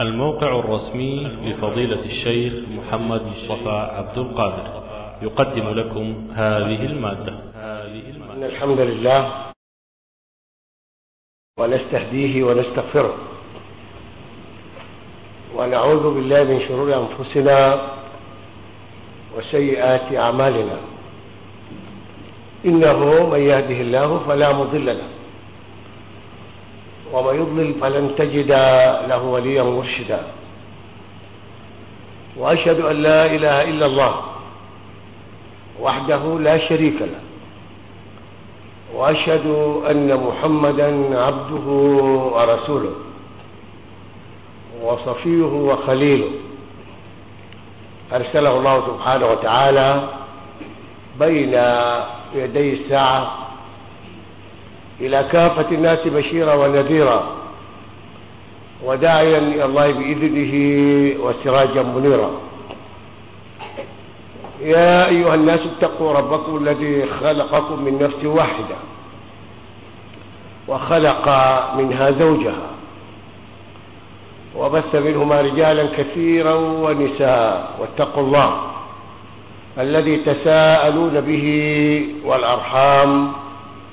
الموقع الرسمي لفضيلة الشيخ محمد مصطفى عبد القادر. يقدم لكم هذه المادة. إن الحمد لله ونستهديه ونستغفره ونعوذ بالله من شرور أنفسنا وسيئات أعمالنا. إنه من يهده الله فلا مضل له ومن يضلل فلن تجد له وليا مرشدا. وأشهد أن لا إله إلا الله وحده لا شريك له. وأشهد أن محمدا عبده ورسوله وصفيه وخليله. أرسله الله سبحانه وتعالى بين يدي الساعة إلى كافة الناس بشيرا ونذيرا وداعيا إلى الله بإذنه وسراجا منيرا. يا أيها الناس اتقوا ربكم الذي خلقكم من نفس واحدة وخلق منها زوجها وبث منهما رجالا كثيرا ونساء واتقوا الله الذي تساءلون به والأرحام.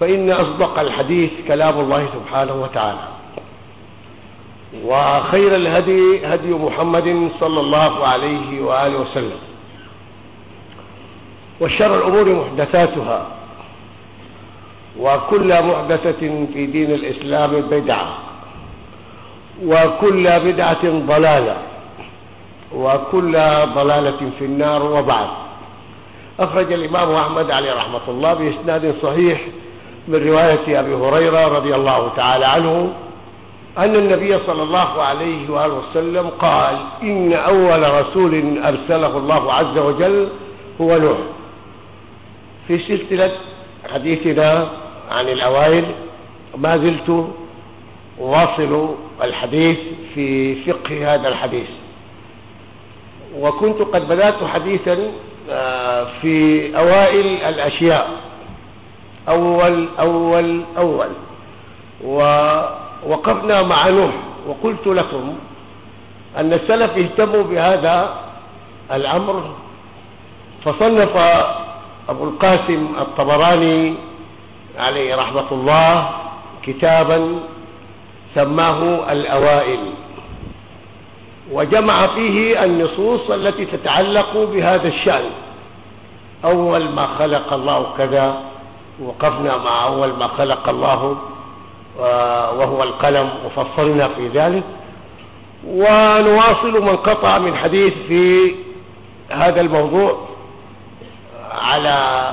فإن أصدق الحديث كلام الله سبحانه وتعالى. وخير الهدي هدي محمد صلى الله عليه وآله وسلم. وشر الأمور محدثاتها. وكل محدثة في دين الإسلام بدعة. وكل بدعة ضلالة. وكل ضلالة في النار وبعد. أخرج الإمام أحمد عليه رحمة الله بإسناد صحيح من رواية أبي هريرة رضي الله تعالى عنه أن النبي صلى الله عليه وآله وسلم قال إن أول رسول أرسله الله عز وجل هو نوح. في سلسلة حديثنا عن الأوائل ما زلت واصل الحديث في فقه هذا الحديث. وكنت قد بدأت حديثا في أوائل الأشياء. أول أول أول. ووقفنا مع نوح وقلت لكم أن السلف اهتموا بهذا الأمر. فصنف أبو القاسم الطبراني عليه رحمة الله كتابا سماه الأوائل. وجمع فيه النصوص التي تتعلق بهذا الشأن. أول ما خلق الله كذا وقفنا مع أول ما خلق الله وهو القلم وفصلنا في ذلك. ونواصل من قطع من حديث في هذا الموضوع على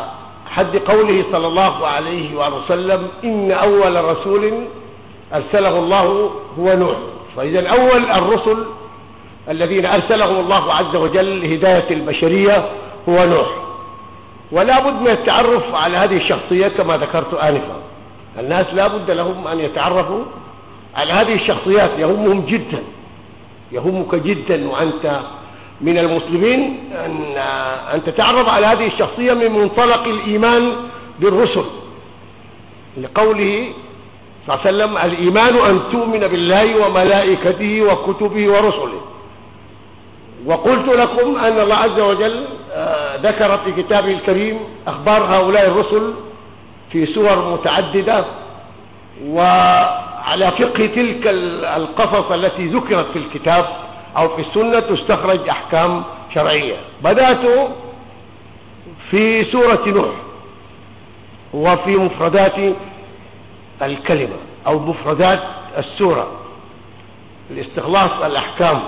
حد قوله صلى الله عليه وآله وسلم إن أول رسول أرسله الله هو نوح. فإذا أول الرسل الذين أرسلهم الله عز وجل لهداية البشرية هو نوح. ولا بد من التعرف على هذه الشخصية كما ذكرت آنفا. الناس لا بد لهم أن يتعرفوا على هذه الشخصيات يهمهم جدا. يهمك جدا وأنت من المسلمين أن, أن تتعرف على هذه الشخصية من منطلق الإيمان بالرسل. لقوله صلى الله عليه وسلم الإيمان أن تؤمن بالله وملائكته وكتبه ورسله. وقلت لكم أن الله عز وجل ذكر في كتابه الكريم أخبار هؤلاء الرسل في سور متعددة وعلى فقه تلك القصص التي ذكرت في الكتاب أو في السنة تستخرج أحكام شرعية. بدأت في سورة نوح وفي مفردات الكلمة أو مفردات السورة. لاستخلاص الأحكام.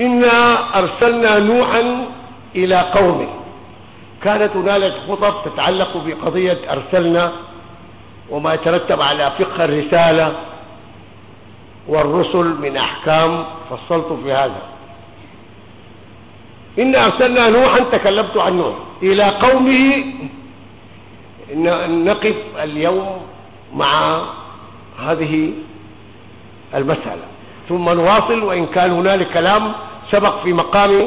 إنا أرسلنا نوحا إلى قومه. كانت هنالك خطب تتعلق بقضية أرسلنا وما يترتب على فقه الرسالة والرسل من أحكام فصلت في هذا. إن أرسلنا نوحا تكلمت عن نوح. إلى قومه نقف اليوم مع هذه المسألة. ثم نواصل وإن كان هنالك كلام سبق في مقام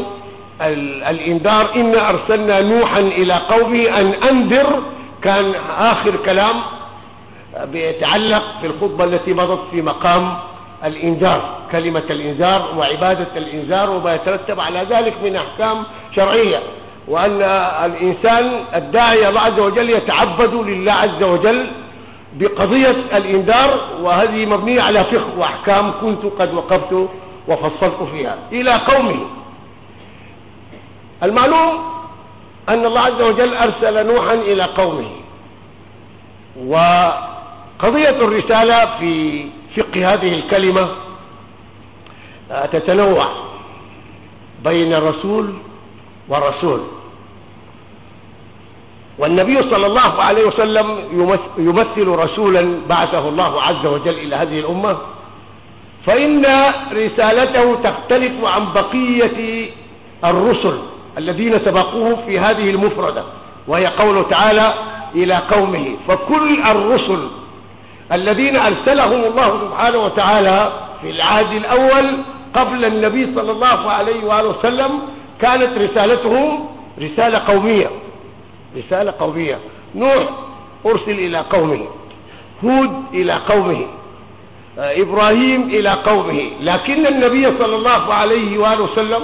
الإنذار إن أرسلنا نوحا إلى قومه أن أنذر كان آخر كلام بيتعلق في الخطبة التي مضت في مقام الإنذار كلمة الإنذار وعبادة الإنذار وما يترتب على ذلك من أحكام شرعية وأن الإنسان الداعي الله عز وجل يتعبد لله عز وجل بقضية الإنذار وهذه مبنية على فقه وأحكام كنت قد وقفت وفصلت فيها. إلى قومه. المعلوم أن الله عز وجل أرسل نوحا إلى قومه. وقضية الرسالة في فقه هذه الكلمة تتنوع بين الرسول والرسول. والنبي صلى الله عليه وسلم يمثل رسولا بعثه الله عز وجل إلى هذه الأمة. فإن رسالته تختلف عن بقية الرسل. الذين سبقوه في هذه المفردة وهي قوله تعالى إلى قومه فكل الرسل الذين أرسلهم الله سبحانه وتعالى في العهد الأول قبل النبي صلى الله عليه وآله وسلم كانت رسالتهم رسالة قومية رسالة قومية. نوح أرسل إلى قومه هود إلى قومه آه، إبراهيم إلى قومه لكن النبي صلى الله عليه وآله وسلم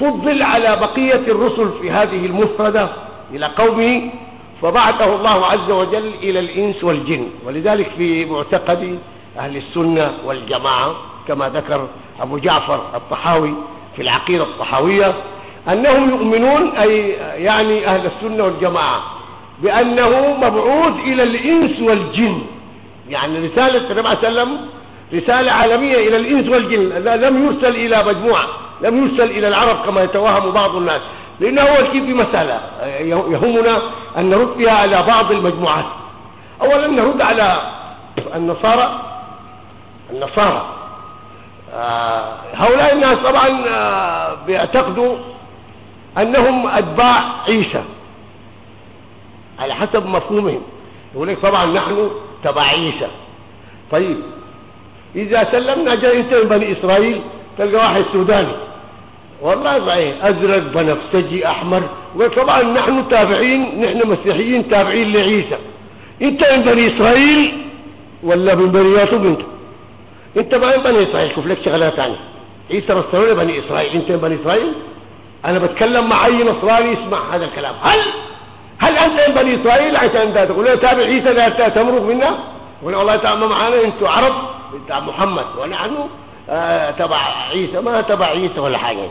فضل على بقية الرسل في هذه المفردة إلى قومه فبعثه الله عز وجل إلى الإنس والجن. ولذلك في معتقد أهل السنة والجماعة كما ذكر أبو جعفر الطحاوي في العقيدة الطحاوية أنهم يؤمنون أي يعني أهل السنة والجماعة بأنه مبعوث إلى الإنس والجن. يعني رسالة النبي عليه وسلم رسالة عالمية إلى الإنس والجن لم يرسل إلى مجموعة. لم يرسل إلى العرب كما يتوهم بعض الناس لأنه أول شيء في مسألة يهمنا أن نرد فيها على بعض المجموعات. أولا نرد على النصارى النصارى. آه، هؤلاء الناس طبعا آه، بيعتقدوا أنهم أتباع عيسى على حسب مفهومهم. يقول لك طبعا نحن تبع عيسى. طيب إذا سلمنا جاء أنت من بني إسرائيل تلقى واحد سوداني. والله صحيح أزرق بنفسجي أحمر. وطبعا نحن تابعين نحن مسيحيين تابعين لعيسى. أنت من بني إسرائيل ولا من بني يعقوب أنت؟ أنت ما من بني إسرائيل شوف لك شغلات ثانية عيسى رسول بني إسرائيل. أنت من بني إسرائيل؟ أنا بتكلم مع أي نصراني يسمع هذا الكلام. هل هل أنت من بني إسرائيل؟ عشان تقول له تابع عيسى لا تمرق منا يقول والله تعالى معنا أنتوا عرب تبع محمد. ونحن آه تبع عيسى. ما تبع عيسى ولا حاجة.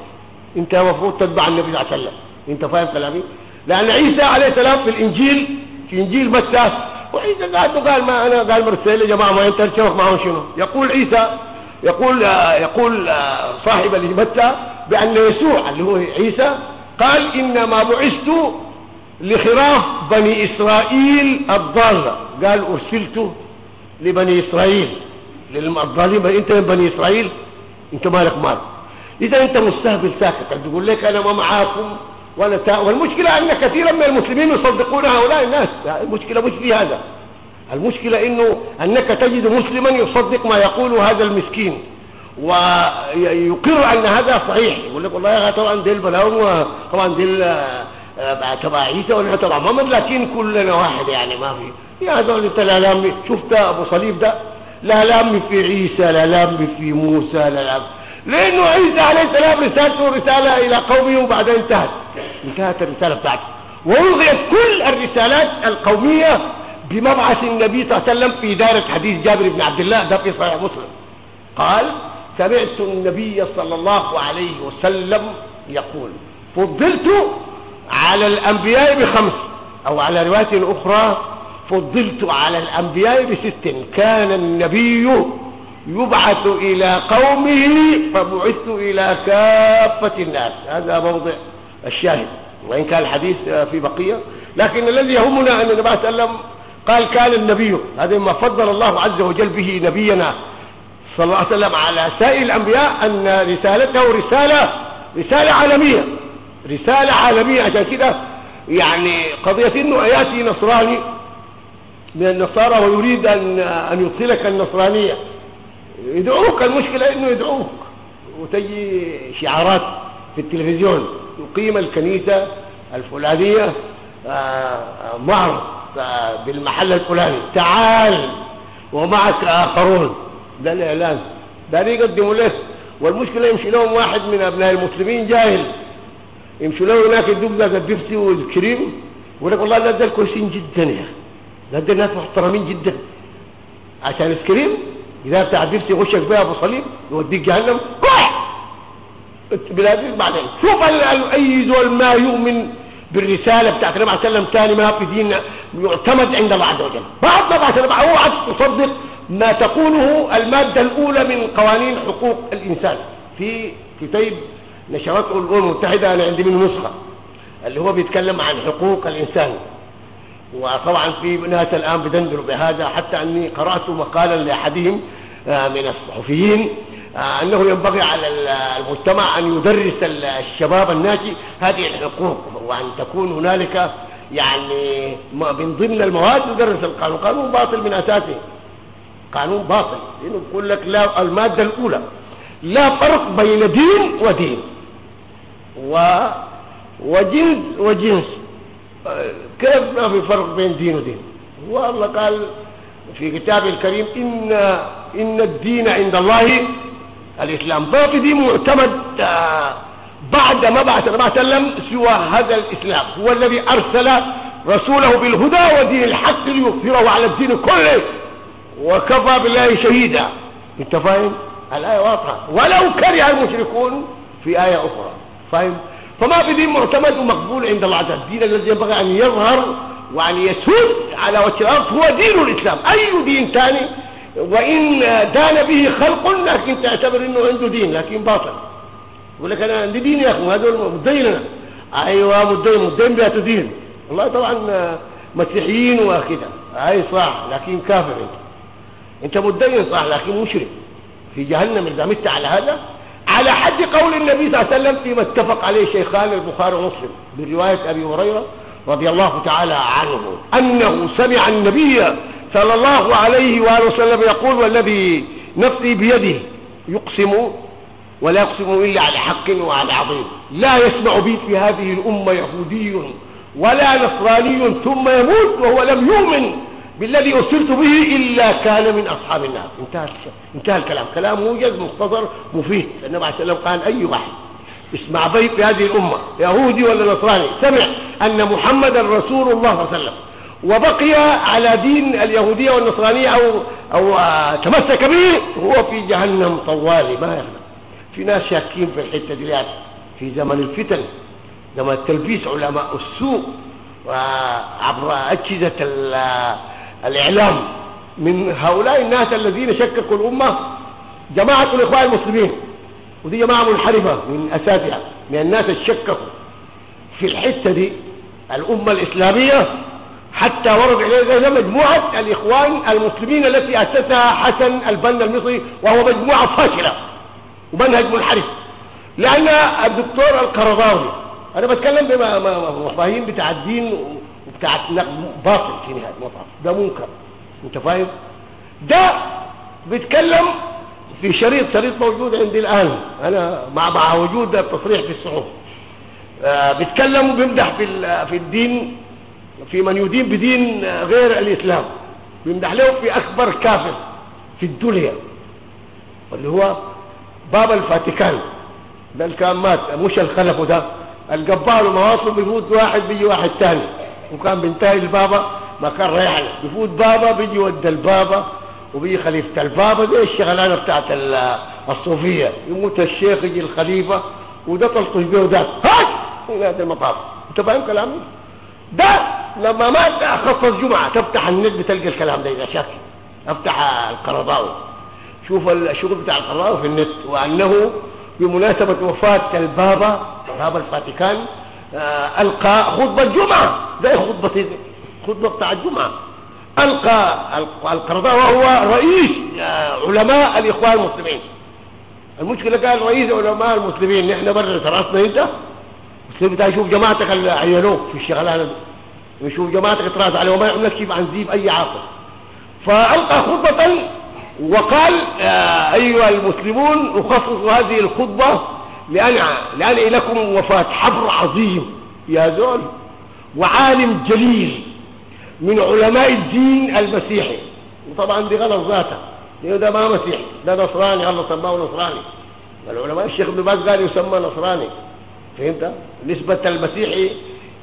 انت المفروض تتبع النبي صلى الله عليه وسلم. أنت فاهم كلامي؟ لأن عيسى عليه السلام في الإنجيل في إنجيل متى وعيسى قال قال ما أنا قال مرسل يا جماعة ما أنت تشوف معهم شنو؟ يقول عيسى يقول آه يقول آه صاحب متى بأن يسوع اللي هو عيسى قال إنما بعثت لخراف بني إسرائيل الضالة. قال أرسلت لبني إسرائيل. للضالين أنت من بني إسرائيل؟ أنت مالك مال؟ إذا أنت مستهبل ساكت تقول لك أنا ما معاكم ولا تا... والمشكلة أن كثيرا من المسلمين يصدقون هؤلاء الناس. المشكلة مش في هذا. المشكلة إنه أنك تجد مسلما يصدق ما يقول هذا المسكين ويقر أن هذا صحيح. يقول لك والله طبعا دي البلاوم طبعا دي آه، تبع عيسى ولا تبع محمد لكن كلنا واحد يعني ما في. يا هذول أنت لا لام شفت أبو صليب ده؟ لا لام في عيسى لا لام في موسى لا لام لأنه عيسى عليه السلام رسالته رسالة إلى قومه وبعدين انتهت. انتهت الرسالة بتاعته. وألغيت كل الرسالات القومية بمبعث النبي صلى الله عليه وسلم في دائرة حديث جابر بن عبد الله. ده في صحيح مسلم. قال سمعت النبي صلى الله عليه وسلم يقول فضلت على الأنبياء بخمس أو على رواية أخرى فضلت على الأنبياء بست. كان النبي يبعث إلى قومه فبعثت إلى كافة الناس. هذا موضع الشاهد وإن كان الحديث في بقية. لكن الذي يهمنا أن النبي صلى الله عليه وسلم قال كان النبي هذا ما فضل الله عز وجل به نبينا صلى الله عليه وسلم على سائر الأنبياء أن رسالته رسالة رسالة عالمية رسالة عالمية. عشان كده يعني قضية إنه يأتي نصراني من النصارى ويريد أن أن يدخلك النصرانية. يدعوك المشكلة إنه يدعوك. وتجي شعارات في التلفزيون يقيم الكنيسة الفلانية آه، معرض آه، بالمحل الفلاني. تعال ومعك آخرون. ده الإعلان ده يقدموا له. والمشكلة يمشي لهم واحد من أبناء المسلمين جاهل. يمشي له هناك يدوك ذاك البيبسي والكريم. يقول لك والله ده كويسين جدا يا ده ده ناس محترمين جدا. عشان الكريم إذا البيبسي يغشك بها أبو صليب يوديك جهنم. روح بلادي بعدين. شوف أي زول ما يؤمن بالرسالة بتاعت النبي عليه وسلم ثاني ما في دين يعتمد عند الله عز وجل. بعد ما بعد اوعى تصدق ما تقوله المادة الأولى من قوانين حقوق الإنسان. في كتاب نشرته الأمم المتحدة أنا عندي منه نسخة اللي هو بيتكلم عن حقوق الإنسان. وطبعا في ناس الآن بدندروا بهذا حتى أني قرأت مقالا لأحدهم من الصحفيين آه، أنه ينبغي على المجتمع أن يدرس الشباب الناشئ هذه الحقوق وأن تكون هنالك يعني من ضمن المواد يدرس القانون. قانون باطل من أساسه. قانون باطل. لأنه بيقول لك لا المادة الأولى لا فرق بين دين ودين. و وجنس وجنس. آه، كيف ما في فرق بين دين ودين؟ والله قال في كتابه الكريم إن, إن الدين عند الله الإسلام. في دين معتمد آه، بعد ما بعث صلى الله عليه وسلم سوى هذا الإسلام. هو الذي أرسل رسوله بالهدى ودين الحق ليظهره على الدين كله وكفى بالله شهيدا. أنت فاهم؟ الآية واضحة. ولو كره المشركون في آية أخرى. فاهم؟ فما في دين معتمد ومقبول عند الله عز وجل. الدين الذي ينبغي أن يظهر وأن يسود على وجه الأرض هو دين الإسلام. أي دين ثاني وإن دان به خلق لكن تعتبر أنه عنده دين لكن باطل. يقول لك أنا عندي دين يا أخي هذول مديننا أيوة مدين مدين بيأتوا دين والله طبعا مسيحيين وكذا أي صح لكن كافر. أنت أنت مدين صح لكن مشرك. في جهنم إذا مت على هذا على حد قول النبي صلى الله عليه وسلم فيما اتفق عليه شيخان البخاري ومسلم برواية أبي هريرة رضي الله تعالى عنه. أنه سمع النبي صلى الله عليه وآله وسلم يقول والذي نفسي بيده يقسم ولا يقسم إلا على حق وعلى عظيم. لا يسمع بي في هذه الأمة يهودي ولا نصراني ثم يموت وهو لم يؤمن بالذي أرسلت به إلا كان من أصحاب النار. انتهى, انتهى الكلام. كلام موجز مختصر مفيد. النبي عليه السلام قال أي واحد اسمع بيت في هذه الأمة يهودي ولا نصراني؟ سمع أن محمدا رسول الله صلى الله عليه وسلم وبقي على دين اليهودية والنصرانية أو, أو تمسك به هو في جهنم طوالي ما يغلب في ناس شاكين في الحتة دي في زمن الفتن زمن تلبيس علماء السوء وعبر أجهزة الإعلام. من هؤلاء الناس الذين شككوا الأمة جماعة الإخوان المسلمين. ودي جماعة منحرفة من أساتها من الناس الشككوا في الحتة دي الأمة الإسلامية حتى ورد إليها مجموعة الإخوان المسلمين التي أسسها حسن البنا المصري وهو مجموعة فاشلة ومنهج منحرف. لأن الدكتور القرضاوي أنا بتكلم بمفاهيم بتاع الدين وبتاع باطل في نهاية المطاف. ده منكر. أنت فاهم؟ ده بيتكلم في شريط شريط موجود عندي الآن أنا مع مع وجود التصريح في الصحف. آه بيتكلم وبيمدح في في الدين في من يدين بدين غير الإسلام. بيمدح له في أكبر كافر في الدنيا واللي هو بابا الفاتيكان. ده اللي كان مات مش الخلف ده. القبال ومواصل بيفوت واحد بيجي واحد تاني. وكان بينتهي البابا ما كان رايح له. بيفوت بابا بيجي ود البابا. وبيجي خليفة البابا دي الشغلانة بتاعت الصوفية. يموت الشيخ يجي الخليفة وده تلطش بيه وده. هاي هذا المطاف. انت فاهم كلامي؟ ده لما مات خصص جمعة تفتح النت بتلقى الكلام ده إذا شك. أفتح القرضاوي شوف الشغل بتاع القرضاوي في النت. وأنه بمناسبة وفاة البابا بابا الفاتيكان آه ألقى خطبة جمعة ده خطبة خطبة بتاع الجمعة. ألقى القرضاوي وهو رئيس آه علماء الإخوان المسلمين. المشكلة قال رئيس علماء المسلمين نحن برا رأسنا انت المسلم بتاع يشوف جماعتك اللي عينوك في الشغلانه دي ويشوف جماعتك تراس عليه وما يعمل لك شيء عن ذيب أي عاقل فألقى خطبة وقال أيها المسلمون أخصص هذه الخطبة لأنعى لأنعي لكم وفاة حبر عظيم يا زول وعالم جليل. من علماء الدين المسيحي. وطبعا دي غلط ذاته لأنه ده ما مسيحي. ده نصراني. الله سماه نصراني. العلماء الشيخ ابن باز قال يسمى نصراني. فهمت؟ نسبة المسيحي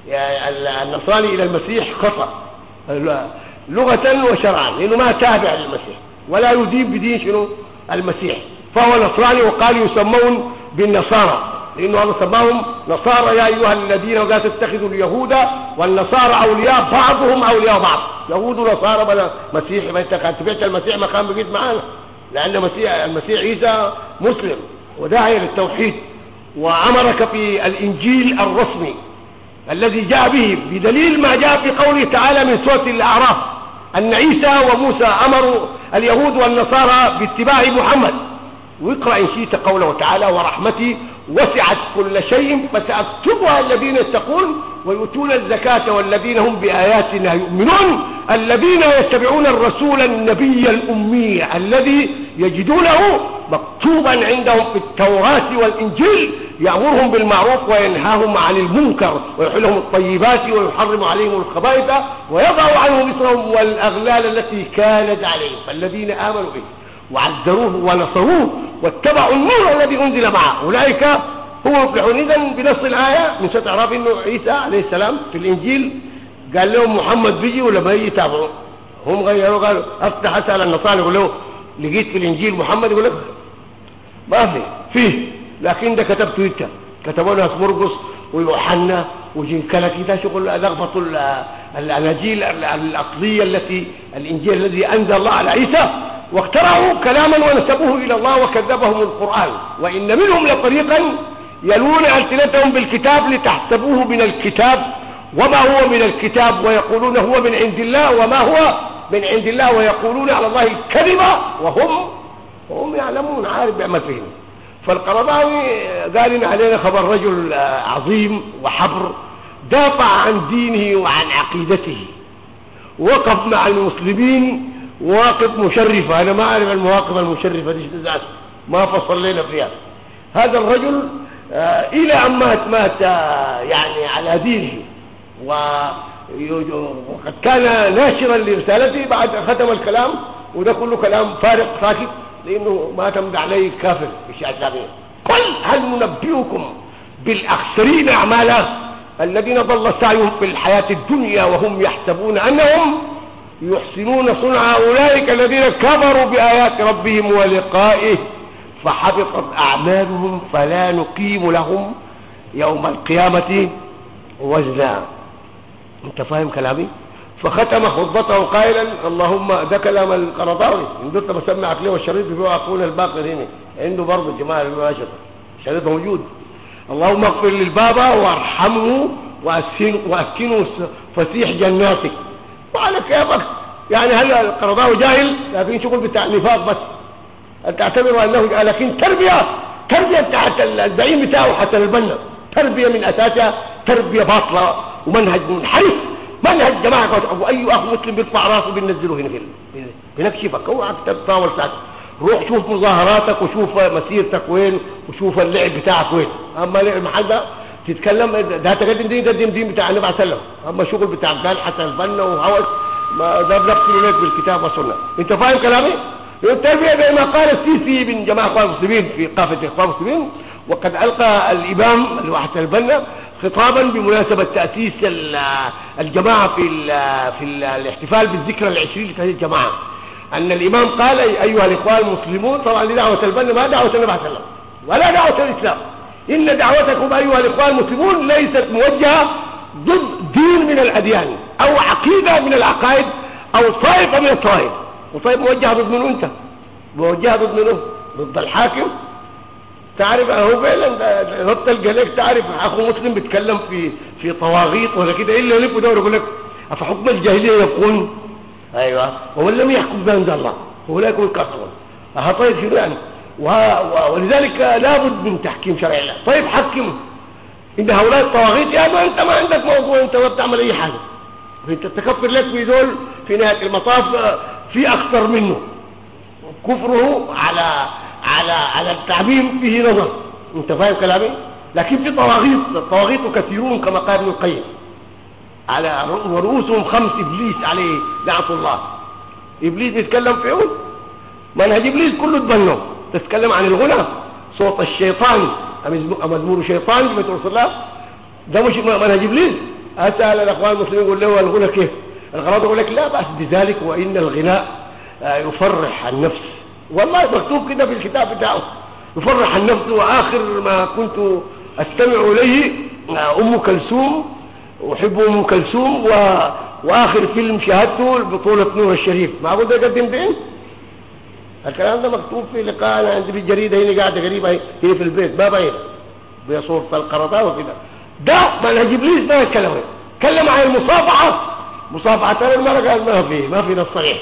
يعني النصراني إلى المسيح خطأ. لغة وشرعا. لأنه ما تابع للمسيح. ولا يدين بدين شنو؟ المسيح. فهو نصراني وقال يسمون بالنصارى. لأنه الله سماهم نصارى يا أيها الذين لا تتخذوا اليهود والنصارى أولياء بعضهم أولياء بعض. يهود ونصارى بلا مسيح ما أنت تبعت المسيح ما كان بقيت معانا. لأن المسيح, المسيح عيسى مسلم. وداعي للتوحيد. وأمرك في الإنجيل الرسمي الذي جاء به بدليل ما جاء في قوله تعالى من سورة الأعراف. أن عيسى وموسى أمروا اليهود والنصارى باتباع محمد. واقرأ إن شئت قوله تعالى ورحمتي وسعت كل شيء فسأكتبها الذين يتقون ويؤتون الزكاة والذين هم بآياتنا يؤمنون الذين يتبعون الرسول النبي الأمي الذي يجدونه مكتوبا عندهم في التوراة والإنجيل يأمرهم بالمعروف وينهاهم عن المنكر ويحلهم الطيبات ويحرم عليهم الخبائث ويضع عنهم إثرهم والأغلال التي كانت عليهم فالذين آمنوا به وعذروه ونصروه واتبعوا النور الذي أنزل معه. أولئك هم مفلحون. إذا بنص الآية من سورة أعراف إنه عيسى عليه السلام في الإنجيل قال لهم محمد بيجي ولا ما يجي هم غيروا قالوا أفتح أسأل النصارى يقول له لقيت في الإنجيل محمد يقول لك ما في فيه. لكن ده كتبته أنت. كتبوا ناس مرقص ويوحنا وجنكلكي ده شغل لخبطوا الأناجيل الأصلية التي الإنجيل الذي أنزل الله على عيسى. واخترعوا كلاما ونسبوه إلى الله وكذبهم القرآن. وإن منهم لطريقا يلون ألسنتهم بالكتاب لتحسبوه من الكتاب وما هو من الكتاب ويقولون هو من عند الله وما هو من عند الله ويقولون على الله الكذبة وهم وهم يعلمون عارف فيهم فالقرضاوي قال علينا خبر رجل عظيم وحبر دافع عن دينه وعن عقيدته وقف مع المسلمين مواقف مشرفة. أنا ما أعرف المواقف المشرفة دي ذات ما فصل لنا فيها. هذا الرجل آه إلى أن مات مات آه يعني على دينه. وقد كان ناشرا لرسالته بعد ختم الكلام. وده كله كلام فارق ساكت لأنه ما تمد عليه كافر في الشيعة قل هل ننبئكم بالأخسرين أعمالا الذين ضل سعيهم في الحياة الدنيا وهم يحسبون أنهم يحسنون صنع أولئك الذين كفروا بآيات ربهم ولقائه فحبطت أعمالهم فلا نقيم لهم يوم القيامة وزنا أنت فاهم كلامي؟ فختم خطبته قائلا اللهم ده كلام القرضاوي. إن دلت بسمع عقليه والشريط بيقول أقول الباقر هنا. عنده برضه الجماعة المباشره الشريط موجود. اللهم اغفر للبابا وارحمه وأسكنه فسيح جناتك. وعلى كيفك يعني هل القرضاوي جاهل؟ لكن شغل بتاع نفاق بس. تعتبر أنه لكن تربية تربية بتاعت الزعيم بتاعه حتى البنا. تربية من أساسها تربية باطلة ومنهج منحرف. منهج جماعة واي أخ مسلم بيرفع راسه بينزله هنا بنكشفك أوعى تتطاول ساعتك روح شوف مظاهراتك وشوف مسيرتك وين وشوف اللعب بتاعك وين. أما المحل ده تتكلم ده تقدم دين قدم دين بتاع النبي عليه وسلم أما شغل بتاع قال حسن البنا وهوس ما ده بنقتل لك بالكتاب والسنة. أنت فاهم كلامي؟ التربية زي ما قال السيسي من جماعة أخوان المسلمين في قافه أخوان المسلمين وقد ألقى الإمام الواحد البنا خطابا بمناسبة تأسيس الجماعة في ال في ال الاحتفال بالذكرى العشرين لهذه الجماعة. أن الإمام قال أيها الإخوان المسلمون طبعا دي دعوة البنا ما دعوة النبي عليه وسلم ولا دعوة الإسلام. إن دعوتكم أيها الإخوان المسلمون ليست موجهة ضد دين من الأديان أو عقيدة من العقائد أو طائفة من الطوائف. وطيب موجهة ضد من أنت؟ موجهة ضد منه ضد الحاكم. تعرف هو فعلا ربط الجليك تعرف أخو مسلم بيتكلم في في طواغيت ولا كده؟ الا يلف دور يقول لك افحكم الجاهلية يكون أيوه. ومن لم يحكم بانزل الله. هو لا يكون كافرا آه طيب شنو يعني؟ ولذلك لابد من تحكيم شرع الله. طيب حكم. إن هؤلاء الطواغيت يا ما أنت ما عندك موضوع أنت ما بتعمل أي حاجة. فأنت تكفر لك في دول في نهاية المطاف في أخطر منه. كفره على على على التعميم فيه نظر. أنت فاهم كلامي؟ لكن في طواغيت الطواغيت كثيرون كما قال ابن القيم. على ورؤوسهم خمس إبليس عليه لعنة الله. إبليس يتكلم في عود؟ منهج إبليس كله تبنوا تتكلم عن الغنى. صوت الشيطان. مزمور شيطان في رسول الله؟ ده مش منهج إبليس. أسأل الأخوان المسلمين يقول له الغنى كيف؟ الغرض يقول لك لا بأس بذلك وإن الغناء آه، يفرح النفس. والله مكتوب كده في الكتاب بتاعه. يفرح النفس. وآخر ما كنت أستمع إليه آه، أم كلثوم. أحب أم كلثوم و... وآخر فيلم شاهدته بطولة نور الشريف. معقول ده يقدم دين الكلام ده مكتوب في لقاء أنا عندي في الجريدة هنا قاعدة قريبة هي في البيت ما باين بصورة القرطاء وكده. ده منهج إبليس ما يتكلم تكلم عن المصافحة. مصافحة المرأة قال ما في ما في نص صريح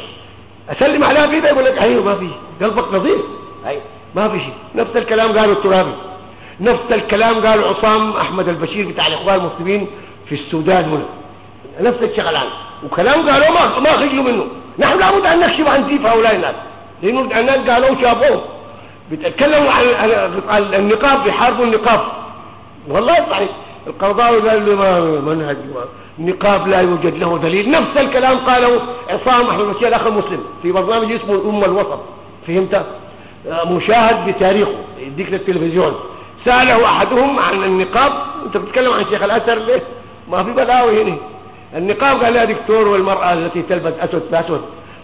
أسلم عليها كده يقول لك أيوه ما في. قلبك نظيف. أيوه ما في شيء. نفس الكلام قاله الترابي. نفس الكلام قال عصام أحمد البشير بتاع الإخوان المسلمين في السودان هنا. نفس الشغلان. وكلام قالوا ما ما خجلوا منه. نحن لابد أن نكشف عن زيف هؤلاء الناس. لأنه الناس قالوا شافوه بيتكلموا عن النقاب بيحاربوا النقاب والله صحيح. القرضاوي قال له ما منهج. النقاب لا يوجد له دليل. نفس الكلام قاله عصام أحمد بشير الأخ المسلم في برنامج اسمه الامه الوسط. فهمت؟ مشاهد بتاريخه يديك للتلفزيون. سأله أحدهم عن النقاب أنت بتتكلم عن شيخ الأثر ليه؟ ما في بلاوي هنا. النقاب قال يا دكتور والمرأة التي تلبس أسود في أسود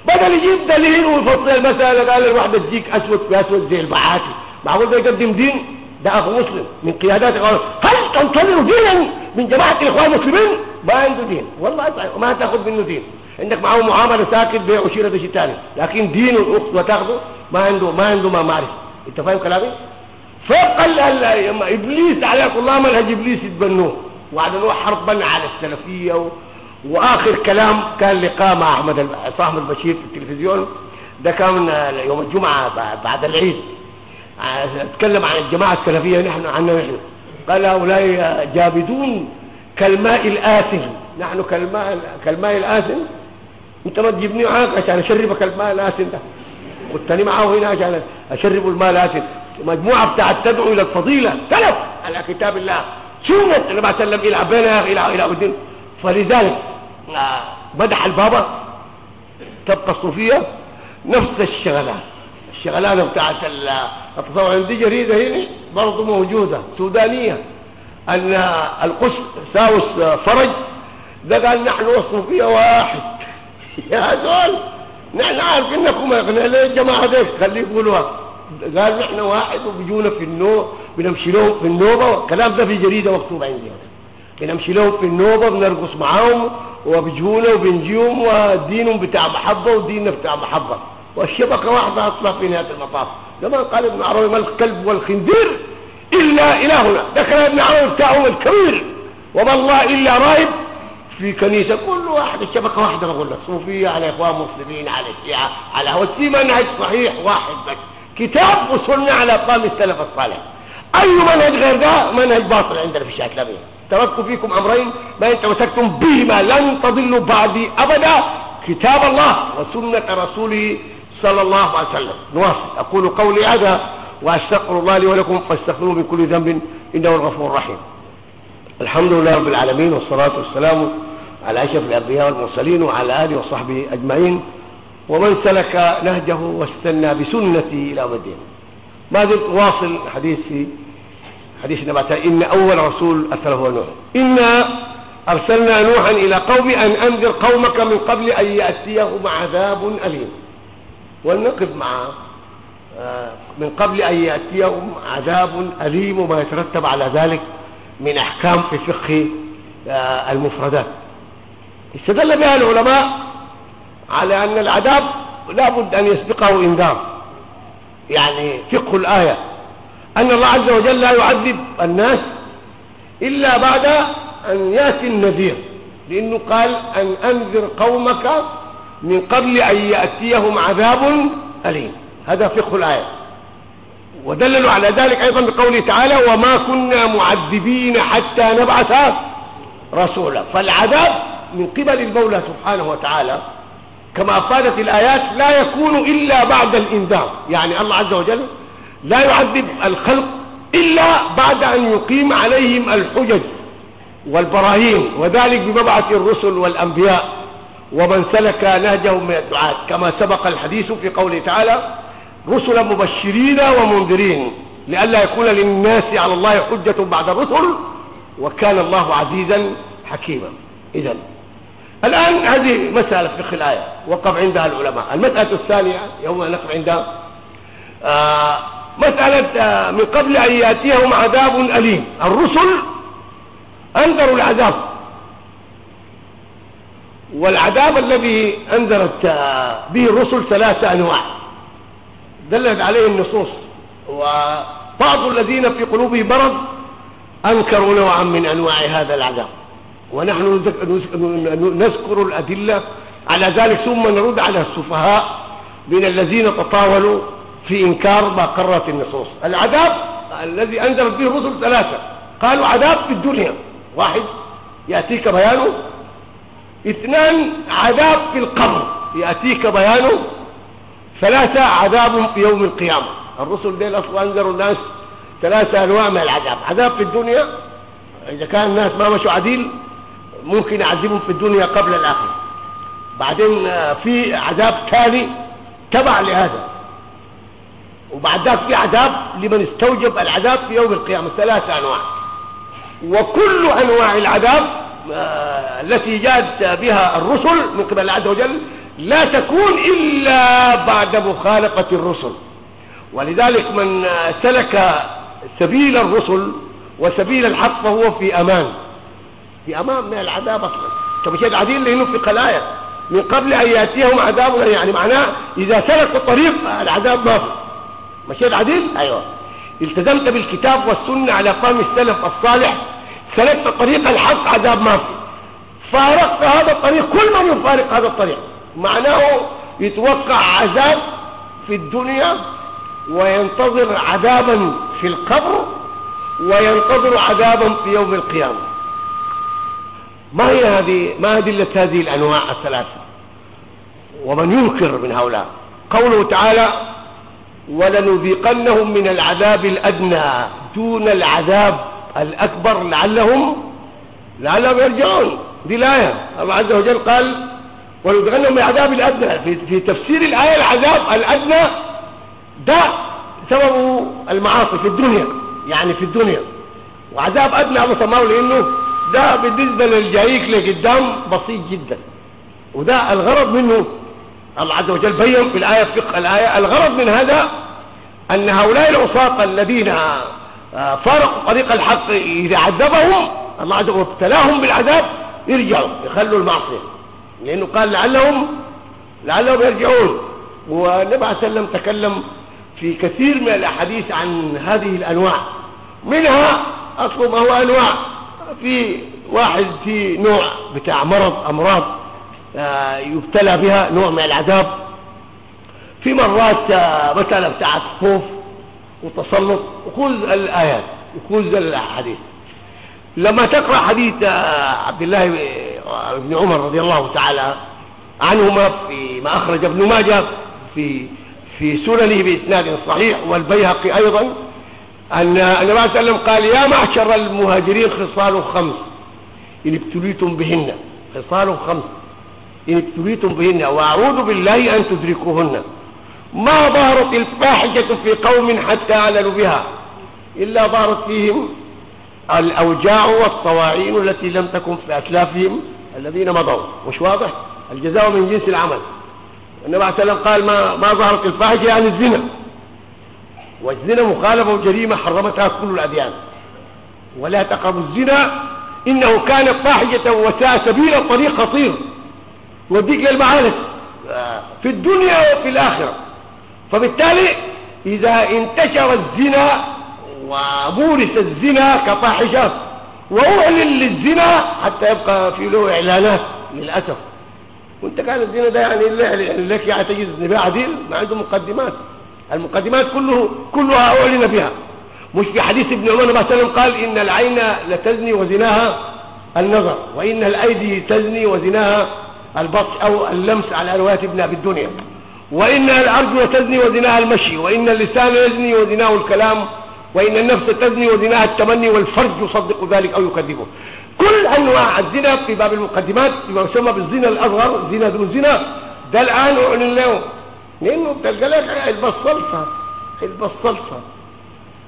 بدل يجيب دليل ويفصل المسألة قال الواحدة تجيك أسود في أسود زي البعاتي. معقول ده يقدم دين؟ ده أخو مسلم من قيادات قال هل تنتظر دينا من جماعة الإخوان المسلمين؟ ما عنده دين. والله ما تأخذ منه دين. عندك معه معاملة ساكت بيع وشيرة شيء ثاني لكن دين الأخت وتأخذه ما عنده ما عنده ما معرفة. أنت فاهم كلامي؟ فقال إبليس عليكم الله منهج إبليس يتبنوه. وعدنوه حربا على السلفية و... وآخر كلام كان لقاء مع أحمد صاحب البشير في التلفزيون. ده كان يوم الجمعة بعد العيد. اتكلم عن الجماعة السلفية نحن عنا نحن. قال هؤلاء جابدون كالماء الآسن نحن كالماء كالماء الآسن انت ما تجيبني معاك عشان أشربك الماء الآسن ده. والتاني معاه هنا عشان أشرب الماء الآسن مجموعة بتاعت تدعو إلى الفضيلة. سلف على كتاب الله. سنة النبي عليه وسلم إلى عبنا إلى إلى الدين فلذلك آه، مدح البابا تبقى الصوفية نفس الشغلات الشغلانة بتاعت التصور عندي جريدة هنا برضه موجودة سودانية. أن القس ساوس فرج ده قال نحن والصوفية واحد. يا زول نحن عارف إنكم ليه الجماعة ديك خليه يقولوها قال نحن واحد وبيجونا في النوم بنمشي لهم في النوبة. الكلام ده في جريدة مكتوب عندي. بنمشي لهم في النوبة بنرقص معاهم وبيجونا وبنجيهم ودينهم بتاع محبة وديننا بتاع محبة. والشبكة واحدة أصلا في نهاية المطاف. كما قال ابن عربي ما الكلب والخنزير إلا إلهنا؟ كلام ابن عربي بتاعهم الكبير. وما الله إلا راهب في كنيسة. كل واحد الشبكة واحدة بقول لك. صوفية على إخوان مسلمين على الشيعة على هو منهج صحيح واحد بس. كتاب وسنة على قام السلف الصالح. أي منهج غير ده؟ منهج باطل عندنا في الشيعة الإسلامية تركت فيكم أمرين ما إن تمسكتم بهما لن تضلوا بعدي أبدا. كتاب الله وسنة رسوله صلى الله عليه وسلم. نواصل. أقول قولي هذا وأستغفر الله لي ولكم فاستغفروه من كل ذنب إنه الغفور الرحيم. الحمد لله رب العالمين والصلاة والسلام على أشرف الأنبياء والمرسلين وعلى آله وصحبه أجمعين. ومن سلك نهجه واستنى بسنته إلى الدين. ما زلت واصل حديث في حديث النبي إن أول رسول أرسله هو نوح. إنا أرسلنا نوحا إلى قوم أن أنذر قومك من قبل أن يأتيهم عذاب أليم. ولنقف مع آه، من قبل أن يأتيهم عذاب أليم وما يترتب على ذلك من أحكام في فقه آه، المفردات. استدل بها العلماء على أن العذاب لابد أن يسبقه إنذار. يعني فقه الآية. أن الله عز وجل لا يعذب الناس إلا بعد أن يأتي النذير لأنه قال أن أنذر قومك من قبل أن يأتيهم عذاب أليم. هذا فقه الآية. ودللوا على ذلك أيضا بقوله تعالى وما كنا معذبين حتى نبعث رسولا. فالعذاب من قبل المولى سبحانه وتعالى كما أفادت الآيات لا يكون إلا بعد الإنذار. يعني الله عز وجل لا يعذب الخلق إلا بعد أن يقيم عليهم الحجج والبراهين وذلك بمبعث الرسل والأنبياء ومن سلك نهجهم من الدعاة. كما سبق الحديث في قوله تعالى رسلا مبشرين ومنذرين لئلا يكون للناس على الله حجة بعد الرسل وكان الله عزيزا حكيما. إذا الآن هذه مسألة فقه الآية وقف عندها العلماء. المسألة الثانية يوم نقف عندها آه مسألة آه من قبل أن يأتيهم عذاب أليم. الرسل أنذروا العذاب. والعذاب الذي أنذرت آه به الرسل ثلاثة أنواع. دلت عليه النصوص. وبعض الذين في قلوبهم مرض أنكروا نوعا من أنواع هذا العذاب. ونحن نذكر الأدلة. على ذلك ثم نرد على السفهاء من الذين تطاولوا في إنكار ما قررت النصوص. العذاب الذي أنزلت به الرسل ثلاثة. قالوا عذاب في الدنيا. واحد يأتيك بيانه. اثنان عذاب في القبر يأتيك بيانه. ثلاثة عذاب في يوم القيامة. الرسل ديل أصلا أنذروا الناس. ثلاثة أنواع من العذاب. عذاب في الدنيا. إذا كان الناس ما مشوا عديل ممكن يعذبهم في الدنيا قبل الآخرة. بعدين آه، في عذاب ثاني تبع لهذا. وبعد ذلك في عذاب لمن استوجب العذاب في يوم القيامة. ثلاثة أنواع. وكل أنواع العذاب آه، التي جاءت بها الرسل من قبل الله عز وجل لا تكون إلا بعد مخالفة الرسل. ولذلك من سلك سبيل الرسل وسبيل الحق فهو في أمان. في أمان من العذاب أصلا. كمشيت عديل لأنه في قلايا من قبل أن يأتيهم عذاب يعني معناه إذا سلكوا الطريق العذاب ما في. مشيت عديل أيوة. التزمت بالكتاب والسنة على قام السلف الصالح سلكت طريق الحق عذاب ما في فارقت هذا الطريق كل من يفارق هذا الطريق. معناه يتوقع عذاب في الدنيا وينتظر عذابا في القبر وينتظر عذابا في يوم القيامة. ما هي هذه ما أدلة هذه الأنواع الثلاثة. ومن ينكر من هؤلاء. قوله تعالى ولنذيقنهم من العذاب الأدنى دون العذاب الأكبر لعلهم لعلهم يرجعون. دي الآية. الله عز وجل قال ولنذيقنهم من العذاب الأدنى. في, في تفسير الآية العذاب الأدنى ده سببه المعاصي في الدنيا يعني في الدنيا. وعذاب أدنى أبو سماه لأنه ده بالنسبة للجايك لقدام بسيط جدا. وده الغرض منه الله عز وجل بين في الآية فقه الآية الغرض من هذا أن هؤلاء العصاة الذين آه، فارقوا طريق الحق إذا عذبهم الله عز وجل ابتلاهم بالعذاب يرجعوا يخلوا المعصية. لأنه قال لعلهم لعلهم يرجعون. والنبي عليه وسلم تكلم في كثير من الأحاديث عن هذه الأنواع. منها أصل ما هو أنواع. في واحد في نوع بتاع مرض أمراض. يبتلى بها نوع من العذاب. في مرات آه، مثلا بتاعت خوف وتسلط وكل الآيات وكل الأحاديث. لما تقرأ حديث آه، عبد الله بن عمر رضي الله تعالى عنهما في ما أخرج ابن ماجه في في سننه بإسناد صحيح والبيهقي أيضا أن النبي صلى الله عليه وسلم قال يا معشر المهاجرين خصال خمس. إن ابتليتم بهن خصال خمس. إن ابتليتم بهن وأعوذ بالله أن تدركوهن. ما ظهرت الفاحشة في قوم حتى أعلنوا بها إلا ظهرت فيهم الأوجاع والطواعين التي لم تكن في أسلافهم الذين مضوا. مش واضح؟ الجزاء من جنس العمل. النبي عليه وسلم قال ما, ما ظهرت الفاحشة عن الزنا. والزنا مخالفة وجريمة حرمتها كل الأديان. ولا تقربوا الزنا إنه كان فاحشة وساء سبيلا طريق خطير. يوديك للمعالج في الدنيا وفي الآخرة. فبالتالي إذا انتشر الزنا ومورس الزنا كفاحشة وأعلن للزنا حتى يبقى في له إعلانات للأسف. وانت كان الزنا ده يعني لك يعني تجد نباع عديل ما عنده مقدمات. المقدمات كله كلها أعلن بها مش في حديث ابن عمر وسلم قال إن العين لتزني وزناها النظر وإن الأيدي تزني وزناها البطش أو اللمس على رواية ابن أبي الدنيا. وإن الأرجل تزني وزناها المشي وإن اللسان يزني وزناه الكلام وإن النفس تزني وزناها التمني والفرج يصدق ذلك أو يكذبه. كل أنواع الزنا في باب المقدمات بما يسمى بالزنا الأصغر زنا ذو الزنا. ده الآن أعلن له. لأنه بتلقى لك الصلصة علبة الصلصة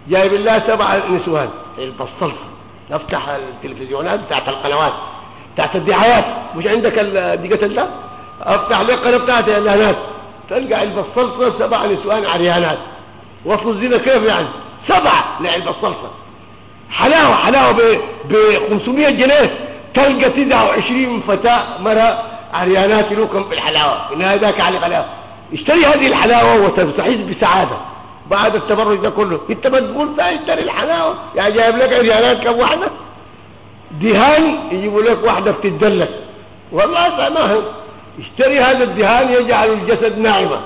جايب الله سبع نسوان علبة الصلصة نفتح التلفزيونات بتاعت القنوات. بتاعت الدعايات مش عندك دقة الله افتح لي القناة بتاعت الاعلانات تلقى علبة الصلصة سبع نسوان عريانات. وصل الزنا كيف يعني؟ سبعة لعلبة الصلصة. حلاوة حلاوة ب 500 جنيه تلقى 29 فتاة مرة عريانات لكم بالحلاوة. إن هذاك على حلاوة اشتري هذه الحلاوة وتستحيز بسعادة. بعد التبرج ده كله. انت بتقول ده اشتري الحلاوة. يعني جايب لك عريانات كم واحدة؟ دهان يجيبوا لك واحدة بتدلك والله هي اشتري هذا الدهان يجعل الجسد ناعمة.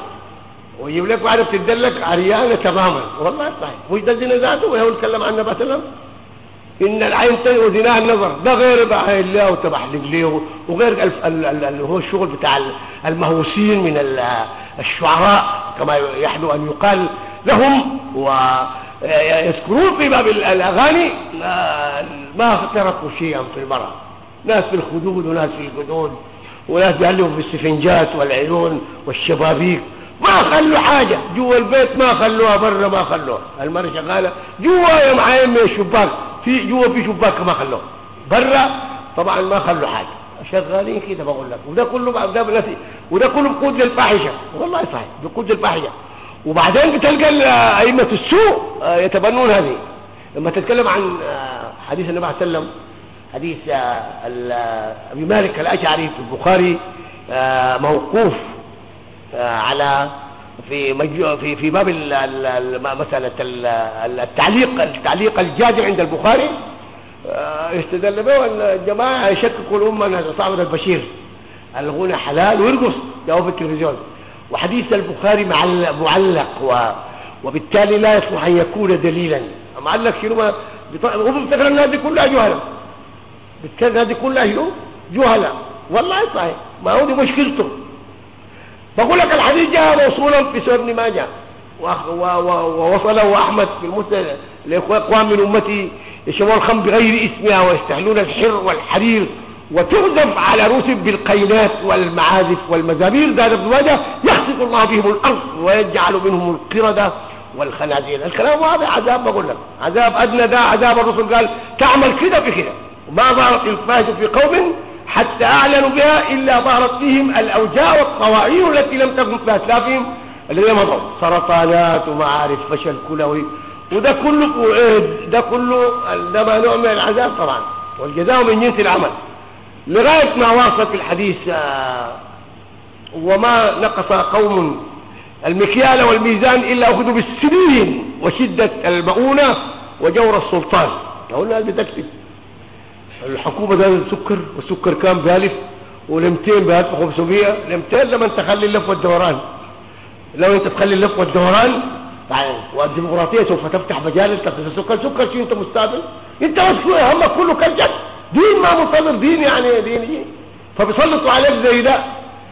ويجيب لك واحدة بتدلك عريانة تماما. والله صحيح مش ده الزنا ذاته؟ وهو يتكلم عنه مثلا إن العين وزناها النظر. ده غير بقى الله وتبع رجليه. وغير اللي هو الشغل بتاع المهووسين من الشعراء. كما يحلو أن يقال لهم. ويذكرون في باب الأغاني ما تركوا شيئا في المرأة ناس في الخدود وناس في الجدود وناس بيعلموا في السفنجات والعيون والشبابيك. ما خلوا حاجة. جوا البيت ما خلوها برا ما خلوها. المرأة شغالة جوا يا معين الشباك في جوا في شباك ما خلوه برا طبعا ما خلوا حاجة. شغالين كده بقول لك. وده كله ده وده كله بقود للفاحشة. والله صحيح بقود للفاحشة. وبعدين بتلقى أئمة السوء آه، يتبنون هذه. لما تتكلم عن آه، حديث النبي عليه وسلم حديث آه، أبي مالك الأشعري في البخاري موقوف على في في في باب مسألة التعليق التعليق الجازم عند البخاري استدل به أن الجماعة يشككوا الأمة أن صعب البشير. الغنى حلال ويرقص جاءوا في التلفزيون. وحديث البخاري معلق و... وبالتالي لا يصلح أن يكون دليلا. معلق شنو؟ ما هو بيفتكر الناس دي كلها جهلة. بالتالي الناس دي كلها شنو؟ جهلة. والله صحيح. ما هو دي مشكلته. بقول لك الحديث جاء موصولا في سنن ابن ماجه. ووصله أحمد في المسند لاخوان من أمتي يشربون الخمر بغير إسمها ويستحلون الحر والحرير. وتغذف على رسب بالقينات والمعازف والمزامير. ابن ماجه يخسف الله بهم الأرض ويجعل منهم القردة والخنازير. الكلام واضح عذاب بقول لك عذاب أدنى ده عذاب الرسل. قال تعمل كده بكده وما ظهرت الفاحشه في قوم حتى أعلنوا بها إلا ظهرت فيهم الأوجاع والطواعين التي لم تكن في أسلافهم. الذين مضوا. سرطانات ومعارف فشل كلوي. وده كله ده كله ده نوع من العذاب طبعا. والجزاء من جنس العمل. لغاية ما واصلت الحديث آه، وما نقص قوم المكيال والميزان إلا أخذوا بالسنين وشدة المؤونة وجور السلطان. قلنا بتكتب الحكومة ده السكر والسكر كان بألف ولمتين بألف وخمسمية لمتين لما تخلي اللف والدوران. لو أنت تخلي اللف والدوران يعني والديمقراطية سوف تفتح مجال تخصيص السكر. سكر شيء أنت مستقبل أنت مسؤول همك كله كالجد. دين ما منتظر دين يعني دين إيه فبيسلطوا عليك زي ده.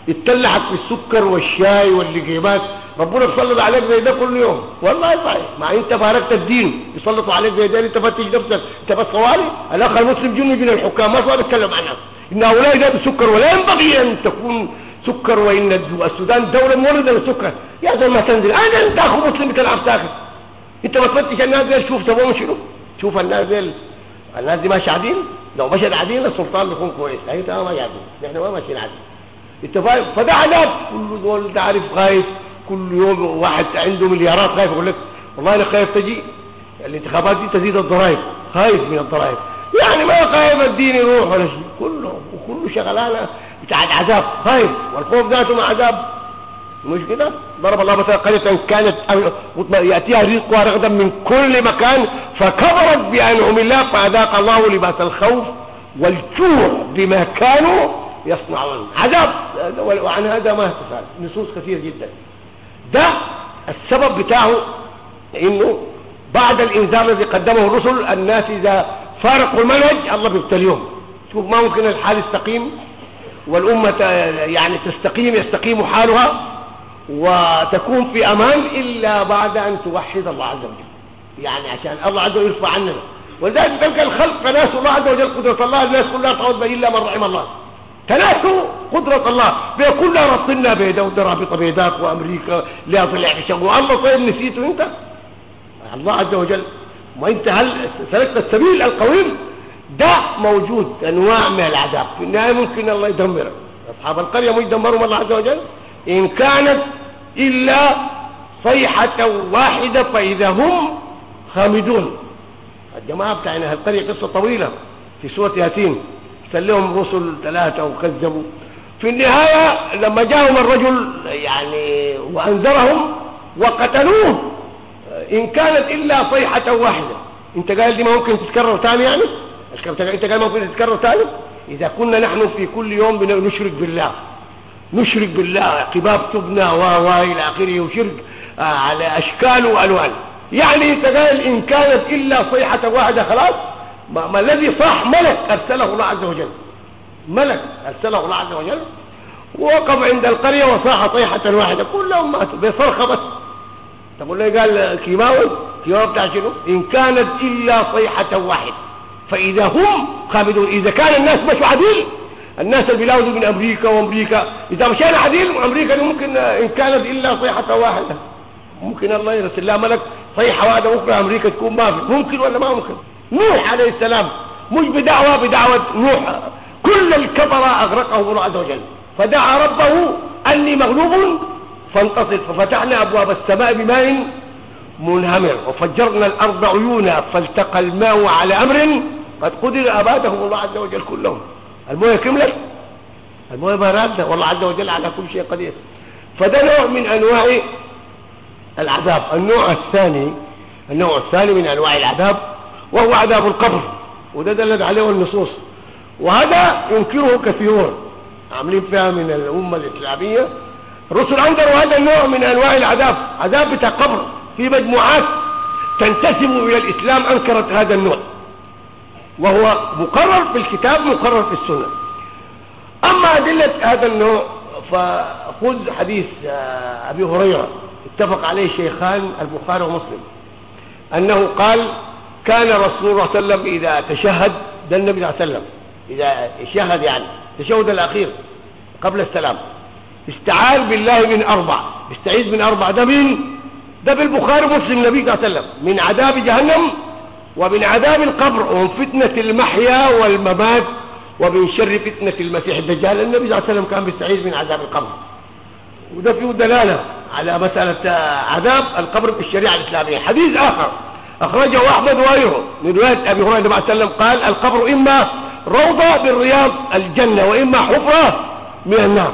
يتلحك في السكر والشاي واللقيمات. ربنا بيسلط عليك زي ده كل يوم. والله صحيح. مع أنت باركت الدين. يسلطوا عليك زي ده. أنت فتش نفسك. أنت بس طوالي الاخ المسلم جن من الحكام. ما صار يتكلم عنها إن هؤلاء ده بالسكر. ولا ينبغي أن تكون سكر. وإن السودان دولة مورده للسكر يا زلمة تنزل. أنا أنت أخو مسلم تلعب ساكت أنت ما تفتش الناس دي شوف تبغون شنو؟ شوف الناس دي الناس دي ماشي عادين لو مشت عادين السلطان بيكون كويس. هي تمام ماشي عادين نحن ما ماشيين عادين انت فاهم؟ فده عذاب. كل دول تعرف خايف كل يوم واحد عنده مليارات خايف يقول لك والله أنا خايف تجي. الانتخابات دي تزيد الضرائب. خايف من الضرائب. يعني ما خايف الدين يروح ولا شيء. كله وكله شغلانة بتاعت عذاب. خايف والخوف ذاته مع عذاب. مش كده ضرب الله مثلا قرية كانت يأتيها رزقها رغدا من كل مكان فكبرت بأنعم الله فأذاق الله لباس الخوف والجوع بما كانوا يصنعون. عذاب. وعن هذا ما تسأل نصوص كثير جدا. ده السبب بتاعه إنه بعد الانذار الذي قدمه الرسل الناس إذا فارقوا المنهج الله بيبتليهم. شوف ما ممكن الحال يستقيم والأمة يعني تستقيم يستقيم حالها. وتكون في أمان إلا بعد أن توحد الله عز وجل. يعني عشان الله عز وجل يرفع عننا. ولذلك تلقى الخلق تناسوا الله عز وجل قدرة الله الناس كلها تعود إلا من رحم الله. تناسوا قدرة الله. كلها ربطنا بيدا ودرابط بيداك وأمريكا لا طلع شغل. الله طيب نسيته أنت؟ الله عز وجل. ما أنت هل سلكت السبيل القويم؟ ده موجود أنواع من العذاب. في النهاية ممكن الله يدمرك أصحاب القرية مو يدمرهم الله عز وجل؟ إن كانت إلا صيحة واحدة فإذا هم خامدون. الجماعة بتاعنا القرية قصة طويلة في سورة ياسين. سلهم رسل ثلاثة وكذبوا. في النهاية لما جاءهم الرجل يعني وأنذرهم وقتلوه إن كانت إلا صيحة واحدة. أنت قال دي ما ممكن تتكرر ثاني يعني؟ أنت قال ممكن تتكرر ثاني إذا كنا نحن في كل يوم نشرك بالله. نشرك بالله قباب تبنى و إلى آخره وشرك آه على أشكال وألوان. يعني انت قال إن كانت إلا صيحة واحدة خلاص ما, ما الذي صح ملك أرسله الله عز وجل. ملك أرسله الله عز وجل ووقف عند القرية وصاح صيحة واحدة. كلهم ماتوا بصرخة بس. تقول لي قال كيماوي كيماوي بتاع شنو؟ إن كانت إلا صيحة واحدة فإذا هم خامدون إذا كان الناس مشوا عديل الناس اللي بيلاوزوا من أمريكا وأمريكا إذا مشينا عديل أمريكا ممكن إن كانت إلا صيحة واحدة. ممكن الله يرسل لها ملك صيحة واحدة أخرى أمريكا تكون ما في. ممكن ولا ما ممكن؟ نوح عليه السلام مش بدعوة بدعوة نوح. كل الكفر أغرقه الله عز وجل. فدعا ربه أني مغلوب فانتصر. ففتحنا أبواب السماء بماء منهمر وفجرنا الأرض عيونا فالتقى الماء على أمر قد قدر أبادهم الله عز وجل كلهم. المويه كملت؟ المويه باردة والله عز وجل على كل شيء قدير. فده نوع من أنواع العذاب. النوع الثاني النوع الثاني من أنواع العذاب وهو عذاب القبر. وده دلت عليه النصوص. وهذا ينكره كثيرون. عاملين فيها من الأمة الإسلامية. الرسل أنكروا هذا النوع من أنواع العذاب. عذاب بتاع قبر. في مجموعات تنتسب إلى الإسلام أنكرت هذا النوع. وهو مقرر في الكتاب مقرر في السنة. أما أدلة هذا النوع فخذ حديث آه، أبي هريرة اتفق عليه الشيخان البخاري ومسلم أنه قال كان رسول الله صلى الله عليه وسلم إذا تشهد ده النبي صلى الله عليه وسلم إذا شهد يعني التشهد الأخير قبل السلام استعاذ بالله من أربع استعيذ من أربع ده مين ده بالبخاري ومسلم النبي صلى الله عليه وسلم من عذاب جهنم ومن عذاب القبر ومن فتنة المحيا والممات ومن شر فتنة المسيح الدجال. النبي صلى الله عليه وسلم كان بيستعيذ من عذاب القبر. وده فيه دلالة على مسألة عذاب القبر في الشريعة الإسلامية. حديث آخر أخرجه أحمد وغيره من رواية أبي هريرة صلى الله عليه وسلم قال القبر إما روضة من رياض الجنة وإما حفرة من النار.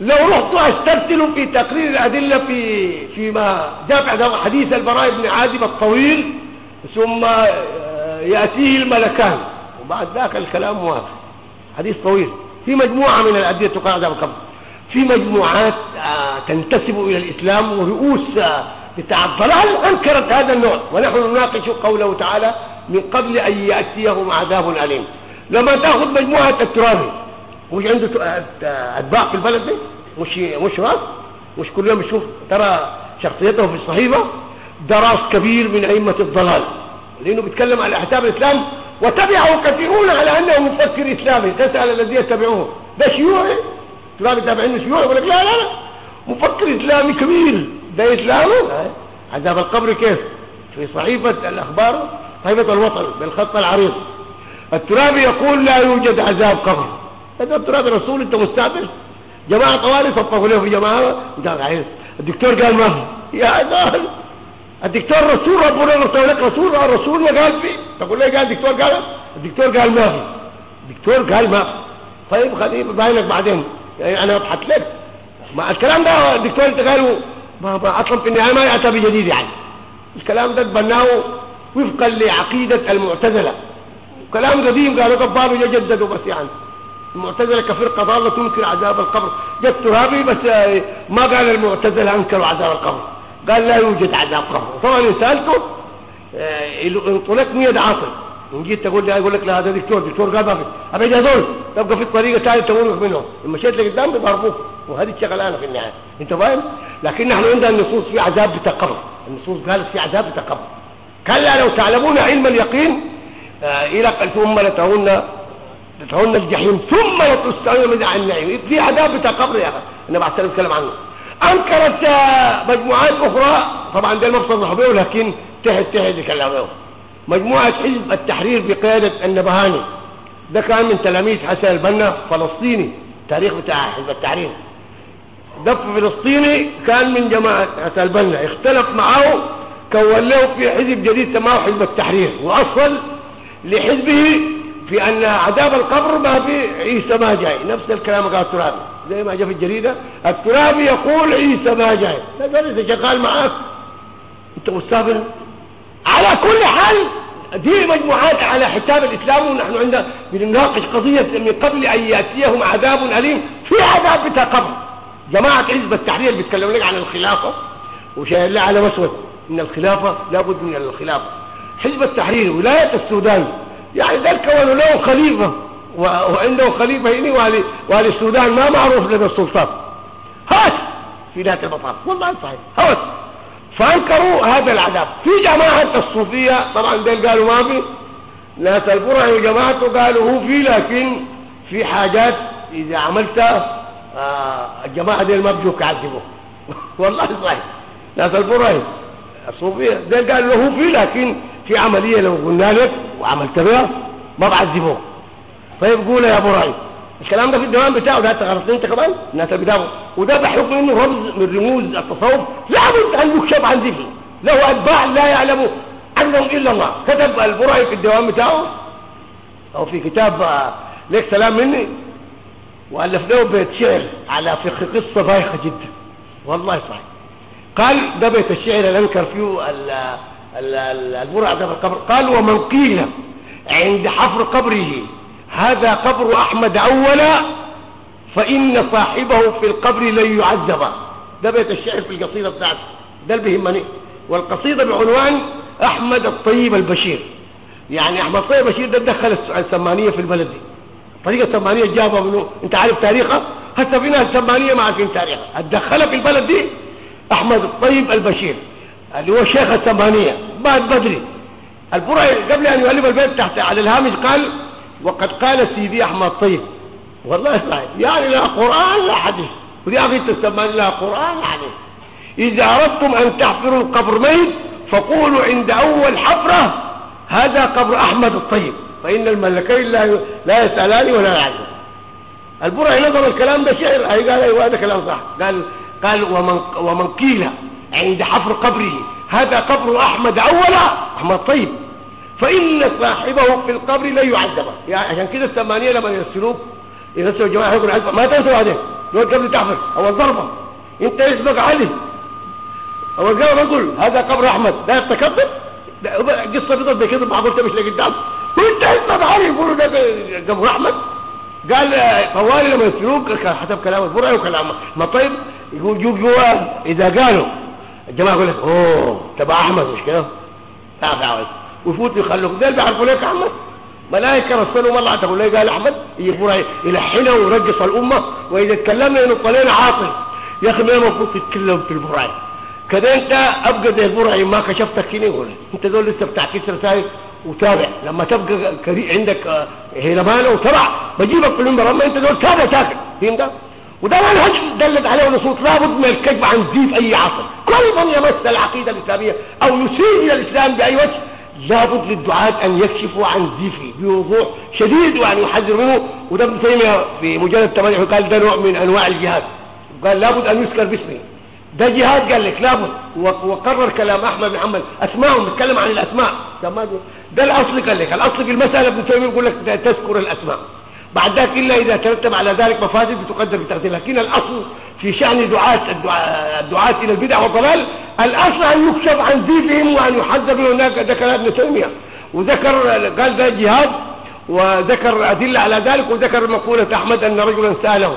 لو رحت أسترسل في تقرير الأدلة في فيما جاء حديث البراء بن عازب الطويل ثم يأتيه الملكان. وبعد ذاك الكلام واضح. حديث طويل. في مجموعة من الأدلة تقال عذاب القبر في مجموعات آه، تنتسب إلى الإسلام ورؤوس آه، الضلال أنكرت هذا النوع؟ ونحن نناقش قوله تعالى من قبل أن يأتيهم عذاب أليم. لما تأخذ مجموعة الترابي مش عنده أتباع في البلد دي مش مش راس؟ مش كل يوم يشوف ترى شخصيته في الصحيفة ده راس كبير من أئمة الضلال لأنه بيتكلم على أحزاب الإسلام وتبعه كثيرون على أنه مفكر إسلامي تسأل الذين يتبعوه. ده شيوعي؟ تلاقي تابعين شيوعي يقول لك لا لا لا. مفكر إسلامي كبير. ده إسلامه؟ عذاب القبر كيف؟ في صحيفة الأخبار صحيفة الوطن بالخط العريض. الترابي يقول لا يوجد عذاب قبر. هذا الترابي رسول انت مستعبل جماعة طوالي صفقوا له في جماعة. الدكتور قال ما يا دول الدكتور رسول ربنا رسول لك رسول الرسول قال فيه تقول لي قال الدكتور؟ قال الدكتور قال ما في. الدكتور قال ما في. طيب خليه باينك بعدين. يعني أنا أبحث لك. ما الكلام ده الدكتور انت قاله ما ما أصلا في النهاية ما ياتى بجديد يعني. الكلام ده تبناه وفقا لعقيدة المعتزلة. كلام قديم قالوا قبالوا يجددوا بس يعني. المعتزلة كفرقة ضالة تنكر عذاب القبر. جاء الترابي بس آه، ما قال المعتزلة أنكروا عذاب القبر. قال لا يوجد عذاب قبر. طبعا إن سألته انطلق مية عاطل إن جيت تقول لي أقول لك لا هذا دكتور دكتور قال ما في. ابعد هذول تبقى في الطريقة ثانية تقول منهم لما مشيت لقدام بيضربوك وهذه الشغلانه في النهاية. أنت فاهم؟ لكن نحن عندنا النصوص في عذاب بتقبر النصوص قالت في عذاب بتقبر كلا لو تعلمون علم اليقين آه إلى ثم لترون لترون الجحيم ثم لتسالون من عن النعيم. في عذاب بتقبر يا أخي. النبي عليه الصلاه والسلام عنه. أنكرت مجموعات أخرى. طبعا ده المفصل الرحبيه لكن تحت تحت كلامه مجموعة حزب التحرير بقيادة النبهاني. ده كان من تلاميذ حسن البنا فلسطيني. تاريخ بتاع حزب التحرير. ده فلسطيني كان من جماعة حسن البنا. اختلف معه كون له في حزب جديد سماه حزب التحرير. واصل لحزبه في أن عذاب القبر ما في عيسى ما جاي. نفس الكلام قال الترابي. زي ما جاء في الجريدة الترابي يقول عيسى ما جاي. لا لسه شغال معاك. أنت مستقبل على كل حال دي مجموعات على حساب الإسلام ونحن عندنا بنناقش قضية من قبل أن يأتيهم عذاب أليم في عذاب بتاع قبل جماعة حزب التحرير بيتكلموا لك عن الخلافة وشايل لها على مسود إن الخلافة لابد من الخلافة. حزب التحرير ولاية السودان يعني ذلك كونوا له خليفة وعنده خليفة هنا وعلي السودان ما معروف لدى السلطات هات! في ذات المطار والله صحيح. هات! فأنكروا هذا العذاب. في جماعة الصوفية طبعا دول قالوا ما في. ناس البرع وجماعته قالوا هو في لكن في حاجات إذا عملت آه الجماعة دي ما بجوك يعذبوك. والله صحيح. ناس البرع الصوفية. دول قالوا هو في لكن في عملية لو قلنا لك وعملت بها ما بعذبوك طيب قول يا أبو راي الكلام ده في الديوان بتاعه ده غلطت أنت كمان؟ الناس اللي وده بحكم إنه رمز من رموز التصوف. لابد أن يكشف عن ذكره. له أتباع لا يعلم عنهم إلا الله. كتب البرعي في الديوان بتاعه. أو في كتاب آه، ليك سلام مني. والف له بيت شعر على فقه قصة بايخة جدا. والله صحيح. قال ده بيت الشعر اللي أنكر فيه البرع ده في القبر قال ومن قيل عند حفر قبره هذا قبر أحمد أولا فإن صاحبه في القبر لن يعذب. ده بيت الشعر في القصيدة بتاعته. ده اللي بيهمني. والقصيدة بعنوان أحمد الطيب البشير. يعني أحمد الطيب البشير ده دخل السمانية في البلد دي. طريقة السمانية جابها منه. أنت عارف تاريخها؟ حتى في ناس السمانية ما عارفين تاريخها. اتدخلها في البلد دي؟ أحمد الطيب البشير اللي هو شيخ السمانية بعد بدري. البرعي قبل أن يؤلف البيت تحت على الهامش قال وقد قال سيدي أحمد طيب والله صحيح يعني لا قرآن لا حديث. ودي أخي تسمى لا قرآن لا حديث. إذا أردتم أن تحفروا القبر ميت فقولوا عند أول حفرة هذا قبر أحمد الطيب فإن الملكين لا لا يسألان ولا يعلم البرعي نظر الكلام ده شعر أي قال أيوة هذا كلام صح؟ قال قال ومن ومن قيل عند حفر قبره هذا قبر أحمد أولا؟ أحمد طيب. فإن صاحبه في القبر لا يعذبه يعني عشان كده الثمانية لما يرسلوك يرسلوا الجماعة يقول عذبه ما تنسوا بعدين. دول قبل تعفر أول ضربة أنت اسمك علي؟ أول قبل يقول هذا قبر أحمد. لا يتكبر قصة بيضل بكذا معقول تمشي لقدام. وانت اسمك علي؟ يقولوا ده قبر أحمد. قال طوالي لما يرسلوك حسب كلام البرع وكلام ما طيب؟ يقول جو جوا إذا قالوا الجماعة يقول لك أوه تبع أحمد مش كده تعرف يا ويفوت يخلوك اللي بيعرفوا لك أحمد؟ ملائكة رسلوا مره تقول لي قال أحمد؟ يجيبوا يلحنوا ويرجسوا الأمة وإذا تكلمنا إنه طلعنا عاطل. يا أخي ما المفروض تتكلم في البراي كده أنت أبقى زي البراي ما كشفتك هنا يقول أنت دول لسه بتاع كسر رسائل. وتابع. لما تبقى عندك هيلمانه وتبع بجيبك في المنبر. أما أنت دول تابع ساكت فهمت وده منهج دلت عليه النصوص لابد من الكذب عن زيف أي عصر كل من يمس العقيدة الإسلامية أو يسيء إلى الإسلام بأي وجه لابد للدعاة أن يكشفوا عن زيفه بوضوح شديد وأن يحذر منه. وده ابن تيمية في مجلد 8 قال ده نوع من أنواع الجهاد. قال لابد أن يذكر باسمه. ده جهاد قال لك لابد. وقرر كلام أحمد بن حنبل. أسماءهم بيتكلم عن الأسماء. ده الأصل قال لك. الأصل في المسألة ابن تيمية يقول لك تذكر الأسماء. بعد ذلك إلا إذا ترتب على ذلك مفاسد بتقدر بتقدير لكن الأصل في شأن دعاة الدعاة إلى البدع والضلال الأصل أن يكشف عن دينهم وأن يحذر من هناك. ذكر ابن تيمية. وذكر قال ده جهاد وذكر أدلة على ذلك وذكر مقولة أحمد أن رجلا سأله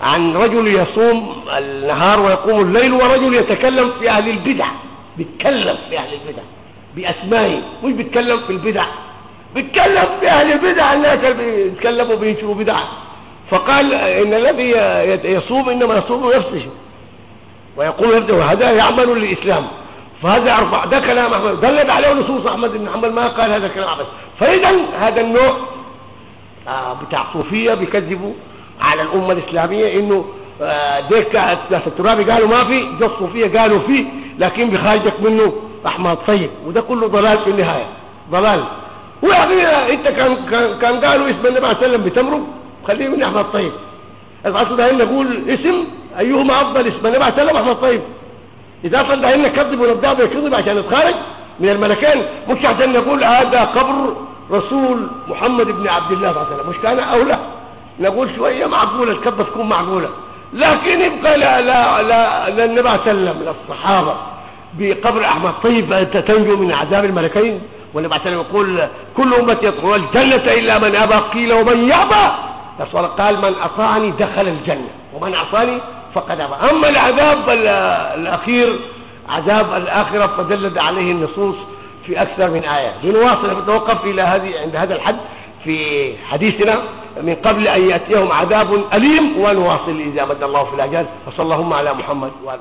عن رجل يصوم النهار ويقوم الليل ورجل يتكلم في أهل البدع. بيتكلم في أهل البدع. بأسمائه. مش بيتكلم في البدع. بيتكلم في أهل البدع. الناس بيتكلموا بينشروا بدع. فقال إن الذي يصوم إنما يصوم نفسه. ويقول وهذا يعمل للإسلام. فهذا أرفع ده كلام أحمد. دلت عليه نصوص أحمد بن حنبل. ما قال هذا الكلام أبدا. فإذا هذا النوع آه بتاع صوفية بيكذبوا على الأمة الإسلامية إنه آه ديك الترابي قالوا ما في ده الصوفية قالوا فيه لكن بخارجك منه أحمد طيب وده كله ضلال في النهاية ضلال. ويعني انت كان كان, قالوا اسم النبي عليه وسلم بتمره خليه من أحمد طيب. أصلا ده نقول اسم أيهما أفضل اسم النبي عليه وسلم أحمد طيب. إذا أصلا ده كذب ونبدأ يكذب عشان يتخارج من الملكين مش عشان نقول هذا قبر رسول محمد بن عبد الله صلى الله عليه وسلم مش كان اولى نقول شوية معقولة الكذبه تكون معقولة. لكن يبقى لا لا لا, لا النبي عليه وسلم للصحابه بقبر أحمد. طيب تنجو من عذاب الملكين؟ والنبي عليه وسلم يقول كل أمتي يدخل الجنة إلا من أبى قيل ومن يأبى. الرسول قال من أطاعني دخل الجنة ومن عصاني فقد أبى. أما العذاب الأخير عذاب الآخرة فدلت عليه النصوص في أكثر من آية. بنواصل نتوقف إلى هذه عند هذا الحد في حديثنا من قبل أن يأتيهم عذاب أليم ونواصل إذا مد الله في الاجال وصلى اللهم على محمد وآله